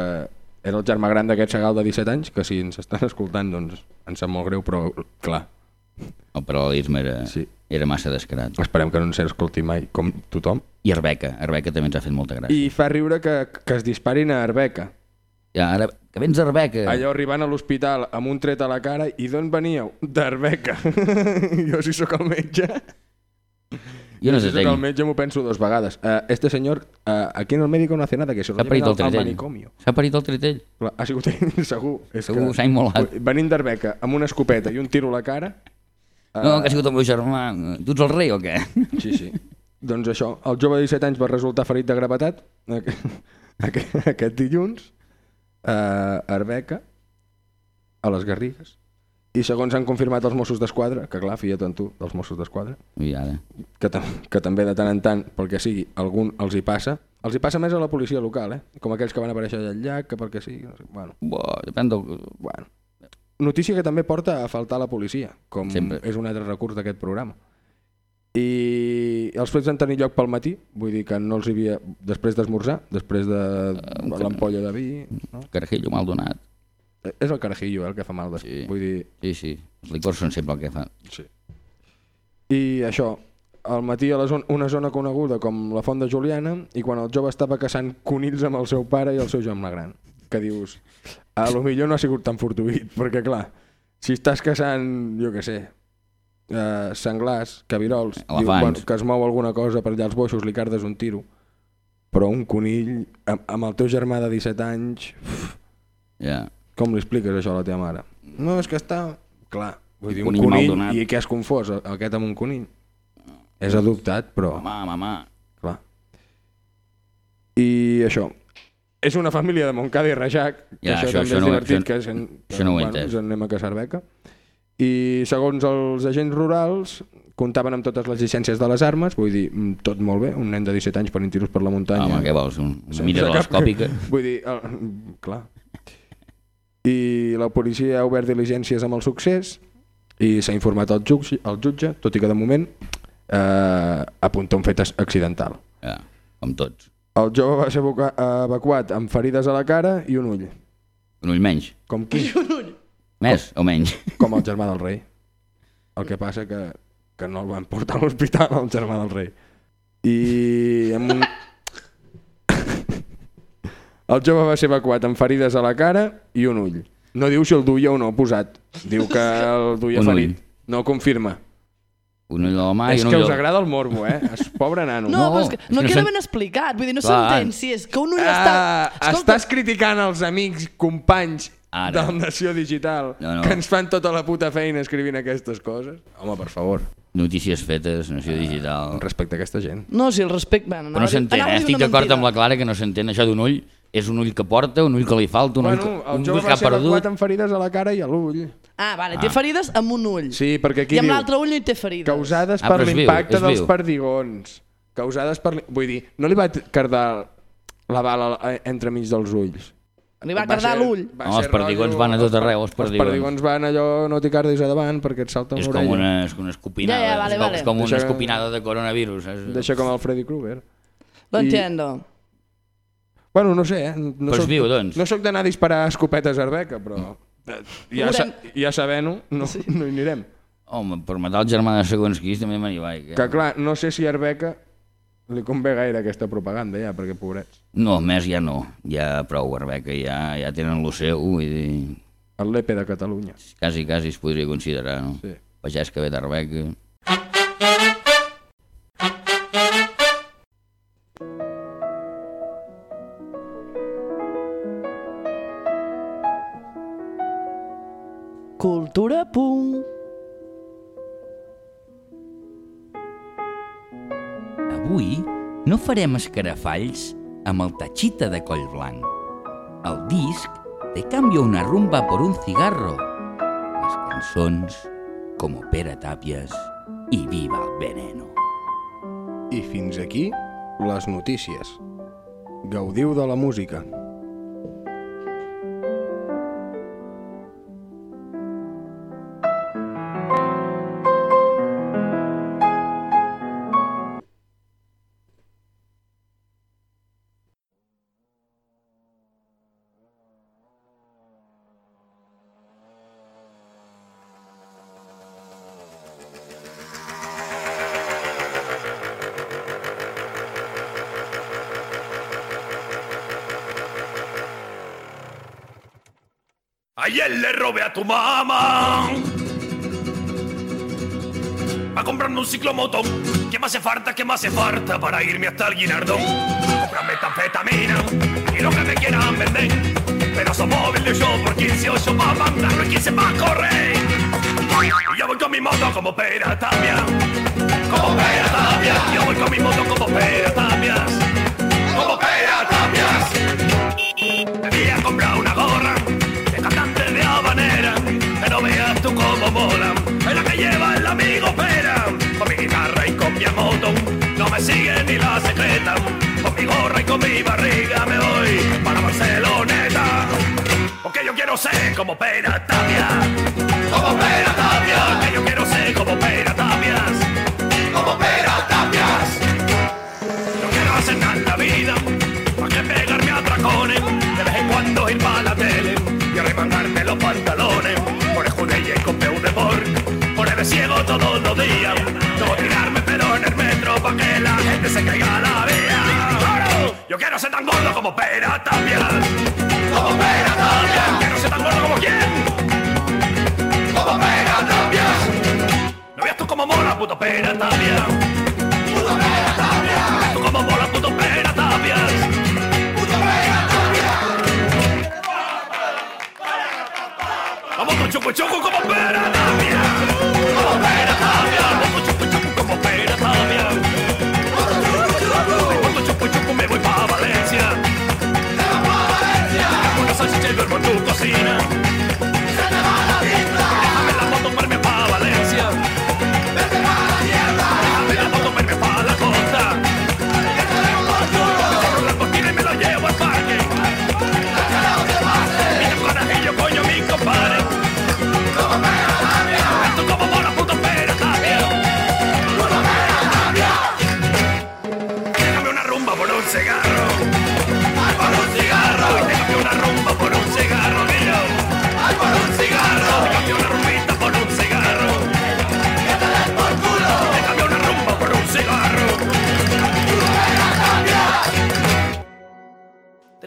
era el germà gran d'aquest segal de 17 anys, que si ens estan escoltant, doncs ens sap molt greu, però clar, que el paral·lelisme era, Sí. era massa descarat. esperem que no ens escolti mai, com tothom. I Arbeca, Arbeca també ens ha fet molta gràcia. I fa riure que, que es disparin a Arbeca. Ja, ara, que vens d'Arbeca. Allò arribant a l'hospital amb un tret a la cara i d'on veníeu? D'Arbeca. jo si sóc el metge... Jo no si sé sóc el metge m'ho penso dos vegades. Uh, este senyor, uh, aquí en el médico no hace nada, que se parit el al, al tretell. manicomio. S'ha parit el tretell. Ha sigut ell, segur. És Segur, s'ha immolat. Venint d'Arbeca amb una escopeta i un tiro a la cara... No, que ha sigut el meu germà. Tu ets el rei o què? Sí, sí. doncs això, el jove de 17 anys va resultar ferit de gravetat aqu- aqu- aquest dilluns a Arbeca, a les Garrigues, i segons han confirmat els Mossos d'Esquadra, que clar, fia tu dels Mossos d'Esquadra, I ara. que, tam que també de tant en tant, pel que sigui, algun els hi passa, els hi passa més a la policia local, eh? com aquells que van aparèixer allà al llac, que pel que sigui, no sé, bueno, Bo, depèn del... bueno. Notícia que també porta a faltar la policia, com Sempre. és un altre recurs d'aquest programa. I els fets han tenir lloc pel matí, vull dir que no els hi havia... Després d'esmorzar, després de l'ampolla de vi... No? Carajillo mal donat. És el carajillo eh, el que fa mal. Des... Sí. Vull dir... Sí, sí. Els licors són sempre el que fan. Sí. I això, al matí a la zona, una zona coneguda com la Font de Juliana i quan el jove estava caçant conills amb el seu pare i el seu germà gran. Que dius, a lo millor no ha sigut tan fortuït, perquè clar, si estàs caçant, jo què sé, eh, senglars, cabirols, diu, bueno, que es mou alguna cosa per allà als boixos, li cardes un tiro, però un conill amb, amb el teu germà de 17 anys, Ja. com li expliques això a la teva mare? No, és que està... Clar, vull dir, un Conill conill, i què has confós, aquest amb un conill? És adoptat, però... Mamà, mamà. Clar. I això. És una família de Montcada i Rajac, que Ja, això, això- també això és no divertit, això- que, és en, això no bueno, entès. ens anem a caçar beca. I segons els agents rurals, comptaven amb totes les llicències de les armes, vull dir, mm, tot molt bé, un nen de 17 anys per tiros per la muntanya. Home, què vols? Un- Una mira cap- telescòpica? Vull dir, el, clar. I la policia ha obert diligències amb el succés i s'ha informat al jutge, al jutge, tot i que de moment eh, apunta un fet accidental. Ja, com tots. El jove va ser evacu- evacuat amb ferides a la cara i un ull. Un ull menys. Com qui? Més o menys. Com el germà del rei. El que passa que, que no el van portar a l'hospital, el germà del rei. I amb un... El jove va ser evacuat amb ferides a la cara i un ull. No diu si el duia o no posat. Diu que el duia Un ferit. ull. No confirma. Un ull la mà és i un que us al- agrada el morbo, eh? Es pobre nano. No, No, però és que no que no queda ben explicat. Vull dir, no s'entén si és que un ull Ah, està... Escolta, estàs criticant els amics, companys Ara. de la Nació Digital No, no. que ens fan tota la puta feina escrivint aquestes coses? Home, per favor, Notícies fetes, Nació Ah. Digital. respecte a aquesta gent. No, si el respecte... Bueno, Però no s'entén, eh? Estic d'acord amb la Clara que no s'entén això d'un ull. És un ull que porta, un ull que li falta, un ull Bueno, que, el un ull que ha ser evacuat perdut. amb ferides a la cara i a l'ull. Ah, vale, té Ah. ferides amb un ull. Sí, perquè aquí I amb l'altre ull no hi té ferides. causades Ah, per l'impacte dels viu. perdigons. Causades per... Vull dir, no li va cardar la bala eh, entremig dels ulls. Li va Va cardar ser- l'ull. No, els perdigons rotllo- van a tot arreu, els perdigons. Els perdigons van allò, no t'hi cardis a davant perquè et salta És una com orella. una, és com una escopinada, Ja, ja, vale, és, com, vale. és com una Deixa- escopinada de coronavirus. Saps? Deixa com el Freddy Krueger. Lo I- entiendo. Bueno, no sé, eh? No Pues soc, viu, doncs. No sóc d'anar a disparar escopetes a Arbeca, però eh, ja, sa, ja sabent-ho, no, no hi anirem. Home, per matar el germà de segons qui també me n'hi vaig. Que clar, no sé si Arbeca li convé gaire aquesta propaganda ja, perquè pobrets. No, més ja no. Ja prou, Arbeca, ja, ja tenen lo seu. Vull dir, El l'EPE de Catalunya. quasi, quasi es podria considerar, no? Sí. Pagès que ve d'Arbeca. Cultura punt. Avui no farem escarafalls amb el tachita de coll blanc. El disc te cambio una rumba por un cigarro. Les cançons, com Pere Tàpies i Viva el Veneno. I fins aquí les notícies. Gaudiu de la música. Tu mamá. A comprarme un ciclomoto. ¿Qué me hace falta? ¿Qué me hace falta para irme hasta el Guinardón? Comprarme metanfetamina y lo que me quieran vender. Pedazo móvil de yo por 15 8 para mandarlo y 15 para correr. Y yo voy con mi moto como pera también. Como pera también. Yo voy con mi moto como pera también. Como pera también. Me sigue ni la secreta. Con mi gorra y con mi barriga me voy para Barceloneta. Porque yo quiero ser como Pera Tapia. Como Pera Tapia. Que yo quiero ser como Pera se caiga la vía. Yo quiero ser tan gordo como Pera Tapia Como Pera Tapia Quiero ser tan gordo como quién. Como Pera Tapia No veas tú como mola puto Pera Tapia Tú como mola, puto pera tapias. Vamos con chupu chupu como pera.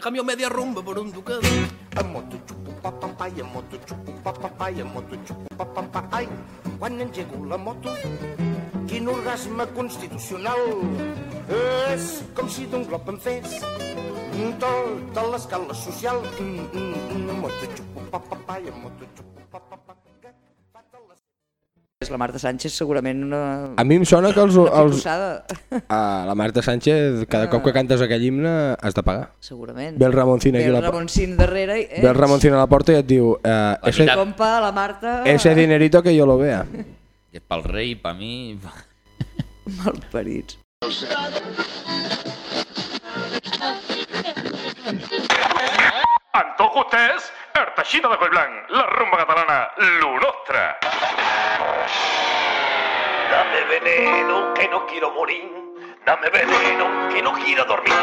Te cambio media rumba por un ducado. A moto xupo pa pa pa a moto xupo pa pa pa a moto xupo pa pa pa ai quan engego la moto quin orgasme constitucional. És com si d'un glob em fes tota l'escala social mm, mm, mm, a moto xupo pa pa pa a moto xupo la Marta Sánchez segurament una, A mi em sona que els, els, picossada. a la Marta Sánchez, cada cop que cantes aquell himne has de pagar. Segurament. Ve el Ramoncín aquí Ve a el la, Ramoncín darrere i... ve el Ramoncín a la porta i et diu eh, ese, veritat. Compa, la Marta... ese dinerito que yo lo vea. Que és pel rei, per mi... Malparits. Antojo Benvolguts és Arteixida de Coll Blanc, la rumba catalana, lo nostre. Dame veneno que no quiero morir. Dame veneno que no quiero dormir.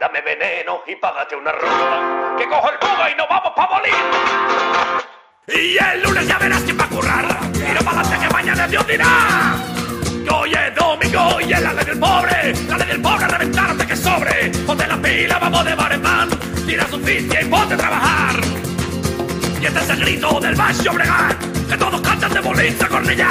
Dame veneno y págate una ronda. Que cojo el buga y nos vamos pa' morir. Y el lunes ya verás quién va a currar. Tira para adelante que mañana Dios dirá. Hoy es domingo y es la ley del pobre. La ley del pobre reventarte que sobre. Ponte la pila, vamos de bar en. Tira su ficha y ponte a trabajar. Y este es el grito del Baixo Bregat Que todos cantan de bolita cornilla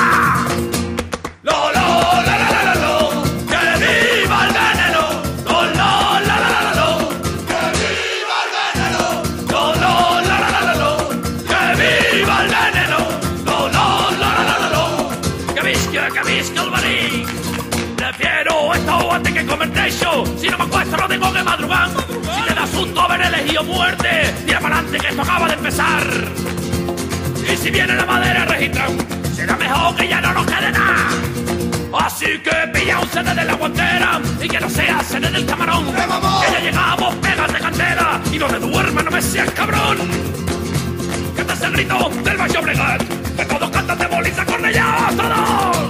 Lo, lo, la, la, la, lo Que viva el veneno Lo, lo, la, la, la, lo Que viva el veneno Lo, lo, la, la, la, lo Que viva el veneno Lo, lo, la, la, la, lo Que visca, que visca el verí Prefiero esto antes que comerte eso Si no me acuesto no tengo que madrugar elegido muerte. Tira para adelante que esto acaba de empezar. Y si viene la madera registra, será mejor que ya no nos quede nada. Así que pilla un CD de la guantera y que no sea CD del camarón. Que ya llegamos, pegas de cantera y no te no me seas cabrón. Cantas el grito del macho Bregat, que todos cantan de boliza con ella, todos.